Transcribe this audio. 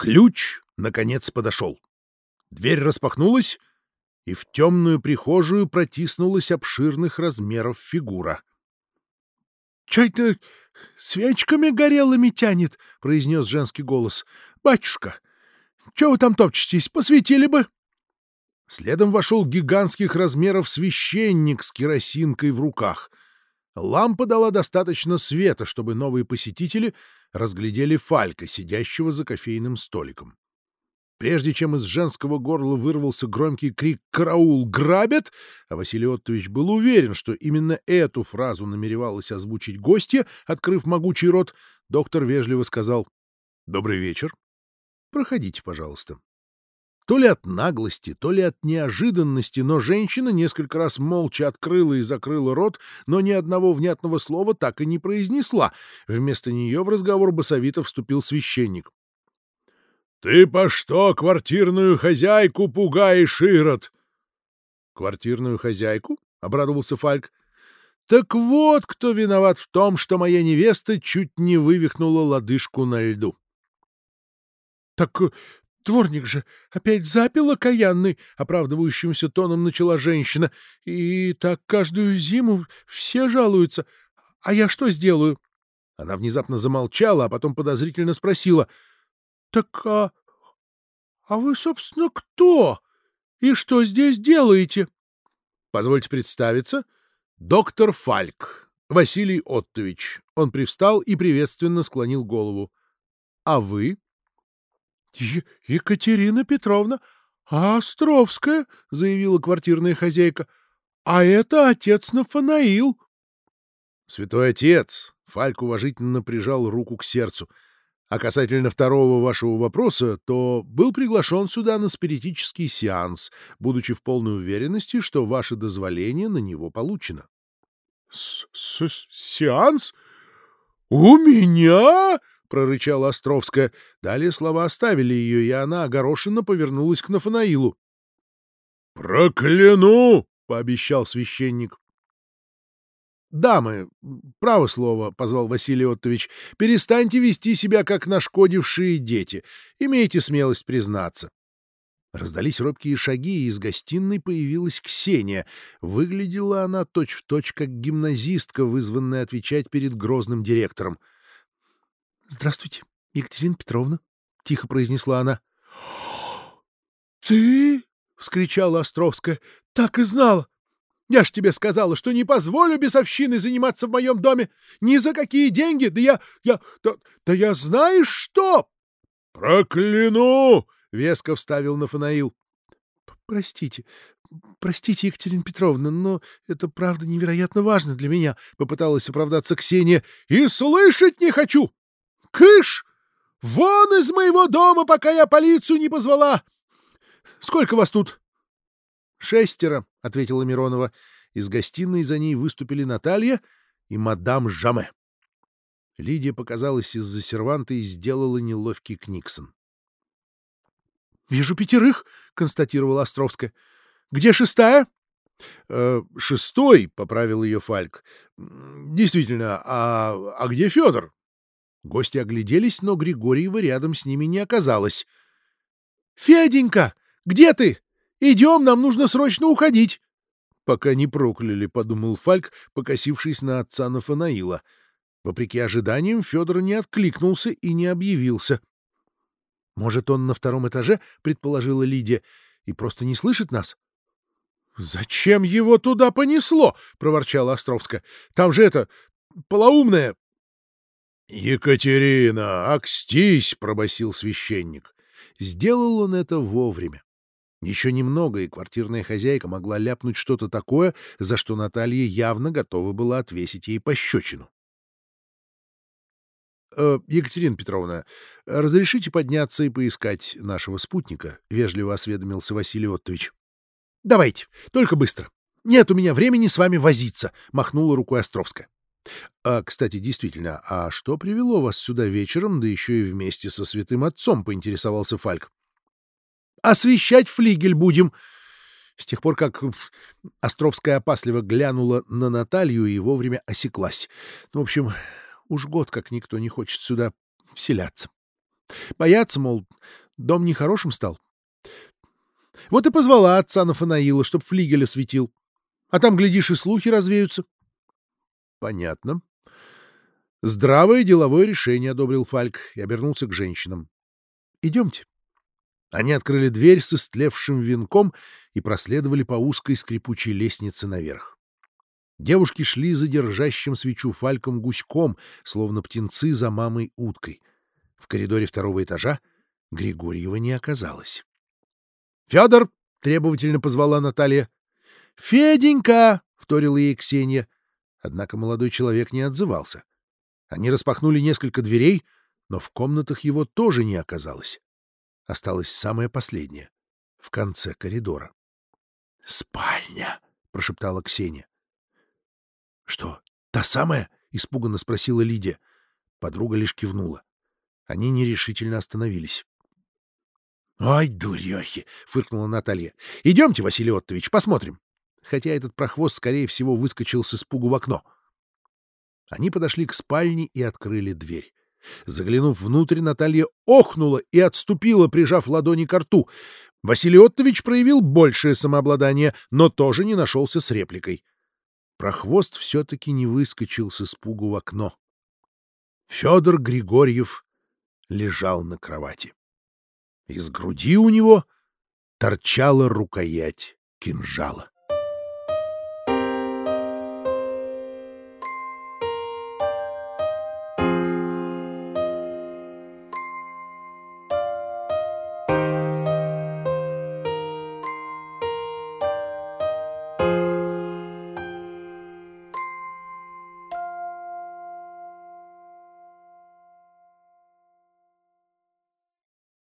Ключ, наконец, подошел. Дверь распахнулась, и в темную прихожую протиснулась обширных размеров фигура. — Чай-то свечками горелыми тянет, — произнес женский голос. — Батюшка, что вы там топчетесь? Посветили бы! Следом вошел гигантских размеров священник с керосинкой в руках. Лампа дала достаточно света, чтобы новые посетители разглядели Фалька, сидящего за кофейным столиком. Прежде чем из женского горла вырвался громкий крик «Караул! Грабят!», а Василий Оттович был уверен, что именно эту фразу намеревалась озвучить гостья, открыв могучий рот, доктор вежливо сказал «Добрый вечер. Проходите, пожалуйста». То ли от наглости, то ли от неожиданности, но женщина несколько раз молча открыла и закрыла рот, но ни одного внятного слова так и не произнесла. Вместо нее в разговор басовито вступил священник. «Ты по что квартирную хозяйку пугаешь, Ирод?» «Квартирную хозяйку?» — обрадовался Фальк. «Так вот, кто виноват в том, что моя невеста чуть не вывихнула лодыжку на льду». «Так дворник же опять запил окаянный», — оправдывающимся тоном начала женщина. «И так каждую зиму все жалуются. А я что сделаю?» Она внезапно замолчала, а потом подозрительно спросила —— Так а... а вы, собственно, кто? И что здесь делаете? — Позвольте представиться. Доктор Фальк, Василий Оттович. Он привстал и приветственно склонил голову. — А вы? — Екатерина Петровна Островская, — заявила квартирная хозяйка. — А это отец Нафанаил. — Святой отец! — Фальк уважительно прижал руку к сердцу — а касательно второго вашего вопроса, то был приглашен сюда на спиритический сеанс, будучи в полной уверенности, что ваше дозволение на него получено. — Сеанс? У меня? — прорычала Островская. Далее слова оставили ее, и она огорошенно повернулась к Нафанаилу. — Прокляну! — пообещал священник. «Дамы, право слово», — позвал Василий Оттович, — «перестаньте вести себя, как нашкодившие дети. Имейте смелость признаться». Раздались робкие шаги, и из гостиной появилась Ксения. Выглядела она точь-в-точь, точь, как гимназистка, вызванная отвечать перед грозным директором. — Здравствуйте, Екатерина Петровна, — тихо произнесла она. — Ты? — вскричала Островская. — Так и знала! Я ж тебе сказала, что не позволю бесовщиной заниматься в моем доме. Ни за какие деньги. Да я... я... да, да я знаешь что? — Прокляну! — веско вставил Нафанаил. — Простите, простите, Екатерина Петровна, но это правда невероятно важно для меня, — попыталась оправдаться Ксения. — И слышать не хочу! Кыш! Вон из моего дома, пока я полицию не позвала! Сколько вас тут? — Шестеро, — ответила Миронова. Из гостиной за ней выступили Наталья и мадам Жаме. Лидия показалась из-за серванта и сделала неловкий книксон. — Вижу пятерых, — констатировала Островская. — Где шестая? «Э, — Шестой, — поправил ее Фальк. — Действительно, а, а где Федор? Гости огляделись, но Григорьева рядом с ними не оказалось. — Феденька, где ты? Идем, нам нужно срочно уходить. Пока не прокляли, — подумал Фальк, покосившись на отца Нафанаила. Вопреки ожиданиям, Федор не откликнулся и не объявился. — Может, он на втором этаже, — предположила Лидия, — и просто не слышит нас? — Зачем его туда понесло? — проворчала Островска. — Там же это... полоумное... — Екатерина, окстись! — пробасил священник. Сделал он это вовремя. Еще немного, и квартирная хозяйка могла ляпнуть что-то такое, за что Наталья явно готова была отвесить ей пощечину. «Э, — Екатерина Петровна, разрешите подняться и поискать нашего спутника? — вежливо осведомился Василий Оттович. — Давайте, только быстро. Нет у меня времени с вами возиться, — махнула рукой Островская. — А, кстати, действительно, а что привело вас сюда вечером, да еще и вместе со святым отцом? — поинтересовался Фальк. Освещать флигель будем!» С тех пор, как Островская опасливо глянула на Наталью и вовремя осеклась. Ну, в общем, уж год как никто не хочет сюда вселяться. Боятся, мол, дом нехорошим стал. Вот и позвала отца Нафанаила, чтоб флигеля светил. А там, глядишь, и слухи развеются. — Понятно. Здравое деловое решение, — одобрил Фальк и обернулся к женщинам. — Идемте. Они открыли дверь с истлевшим венком и проследовали по узкой скрипучей лестнице наверх. Девушки шли за держащим свечу Фальком гуськом, словно птенцы за мамой уткой. В коридоре второго этажа Григорьева не оказалось. «Федор!» — требовательно позвала Наталья. «Феденька!» — вторила ей Ксения. Однако молодой человек не отзывался. Они распахнули несколько дверей, но в комнатах его тоже не оказалось. Осталось самое последнее, в конце коридора. «Спальня!» — прошептала Ксения. «Что, та самая?» — испуганно спросила Лидия. Подруга лишь кивнула. Они нерешительно остановились. «Ой, дурехи!» — фыркнула Наталья. «Идемте, Василий Оттович, посмотрим». Хотя этот прохвост, скорее всего, выскочил с испугу в окно. Они подошли к спальне и открыли дверь. Заглянув внутрь, Наталья охнула и отступила, прижав ладони к рту. Василий Оттович проявил большее самообладание, но тоже не нашелся с репликой. Прохвост все-таки не выскочил с испугу в окно. Федор Григорьев лежал на кровати. Из груди у него торчала рукоять кинжала.